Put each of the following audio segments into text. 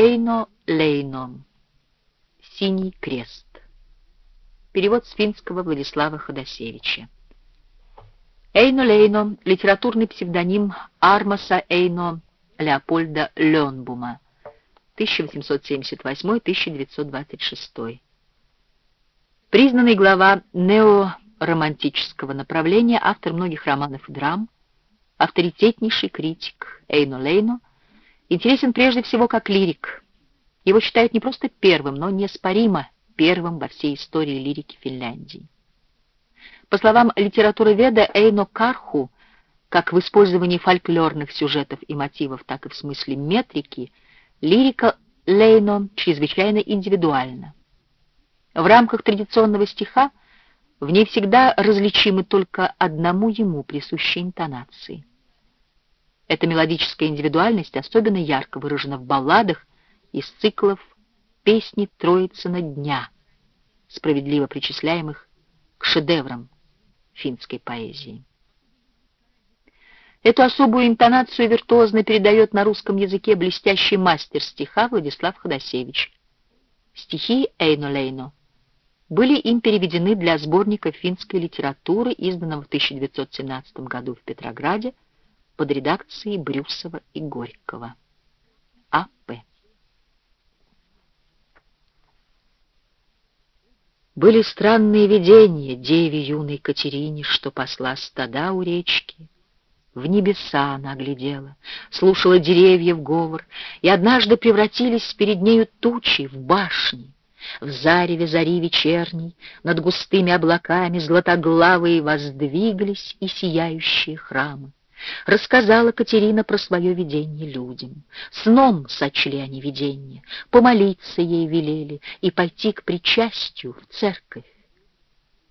Эйно Лейно. Синий крест. Перевод с финского Владислава Ходосевича. Эйно Лейно — литературный псевдоним Армаса Эйно Леопольда Ленбума, 1878-1926. Признанный глава неоромантического направления, автор многих романов и драм, авторитетнейший критик Эйно Лейно, интересен прежде всего как лирик. Его считают не просто первым, но неоспоримо первым во всей истории лирики Финляндии. По словам литературоведа Эйно Карху, как в использовании фольклорных сюжетов и мотивов, так и в смысле метрики, лирика Лейно чрезвычайно индивидуальна. В рамках традиционного стиха в ней всегда различимы только одному ему присущие интонации. Эта мелодическая индивидуальность особенно ярко выражена в балладах из циклов «Песни Троицына дня», справедливо причисляемых к шедеврам финской поэзии. Эту особую интонацию виртуозно передает на русском языке блестящий мастер стиха Владислав Ходосевич. Стихи Эйно Лейно были им переведены для сборника финской литературы, изданного в 1917 году в Петрограде под редакцией Брюсова и Горького. А.П. Были странные видения деве юной Катерине, что посла стада у речки. В небеса она глядела, слушала деревьев говор, и однажды превратились перед нею тучи в башни. В зареве зари вечерней над густыми облаками златоглавые воздвиглись и сияющие храмы. Рассказала Катерина про свое видение людям. Сном сочли они видение, помолиться ей велели и пойти к причастию в церковь.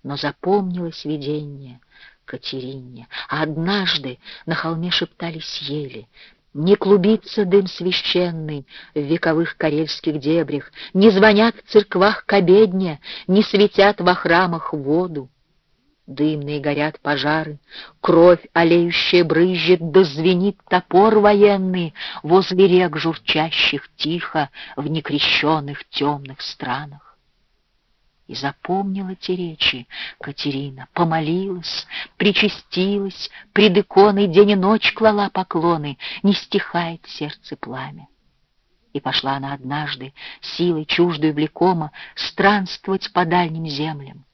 Но запомнилось видение Катерине, а однажды на холме шептались ели. Не клубится дым священный в вековых карельских дебрях, Не звонят в церквах к обедне, Не светят во храмах воду. Дымные горят пожары, кровь олеющая брызжет, да звенит топор военный возле рек журчащих тихо в некрещенных темных странах. И запомнила те речи Катерина, помолилась, причастилась, пред иконой день и ночь клала поклоны, не стихает сердце пламя. И пошла она однажды, силой чуждую влекома, странствовать по дальним землям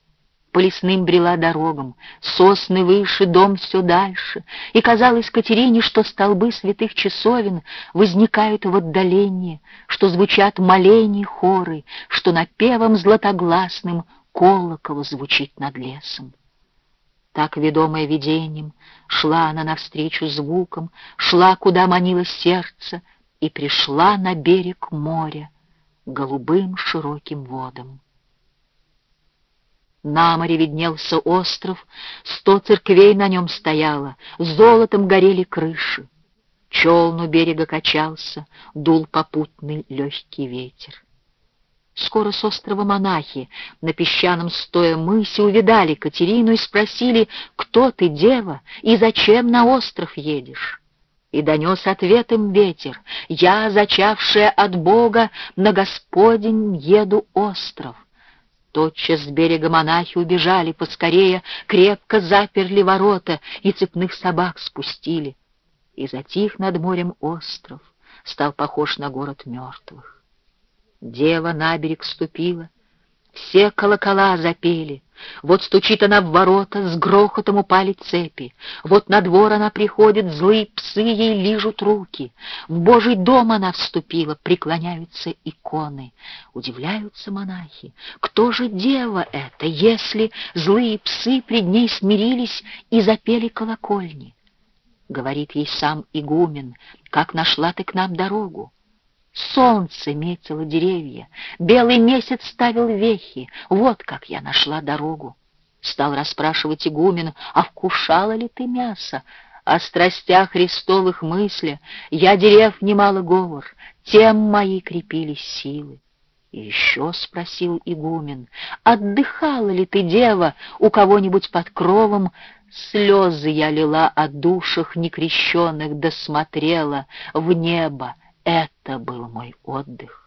по лесным брела дорогам, сосны выше, дом все дальше, и казалось Катерине, что столбы святых часовен возникают в отдалении, что звучат моления хоры, что напевом златогласным колокол звучит над лесом. Так, ведомая видением, шла она навстречу звукам, шла, куда манило сердце, и пришла на берег моря голубым широким водам. На море виднелся остров, сто церквей на нем стояло, золотом горели крыши. Челн у берега качался, дул попутный легкий ветер. Скоро с острова монахи на песчаном стоя мысе увидали Катерину и спросили, кто ты, дева, и зачем на остров едешь? И донес ответ им ветер, я, зачавшая от Бога, на Господень еду остров. Тотчас с берега монахи убежали поскорее, крепко заперли ворота и цепных собак спустили. И затих над морем остров, стал похож на город мертвых. Дева на берег ступила, все колокола запели. Вот стучит она в ворота, с грохотом упали цепи. Вот на двор она приходит, злые псы ей лижут руки. В Божий дом она вступила, преклоняются иконы. Удивляются монахи, кто же дева это, если злые псы пред ней смирились и запели колокольни? Говорит ей сам игумен, как нашла ты к нам дорогу? Солнце метило деревья, белый месяц ставил вехи. Вот как я нашла дорогу. Стал расспрашивать игумен, а вкушала ли ты мясо? О страстях Христовых мысля я дерев немало говор, тем мои крепились силы. И еще спросил игумен, отдыхала ли ты, дева, у кого-нибудь под кровом, Слезы я лила о душах некрещенных, досмотрела в небо, это был мой отдых.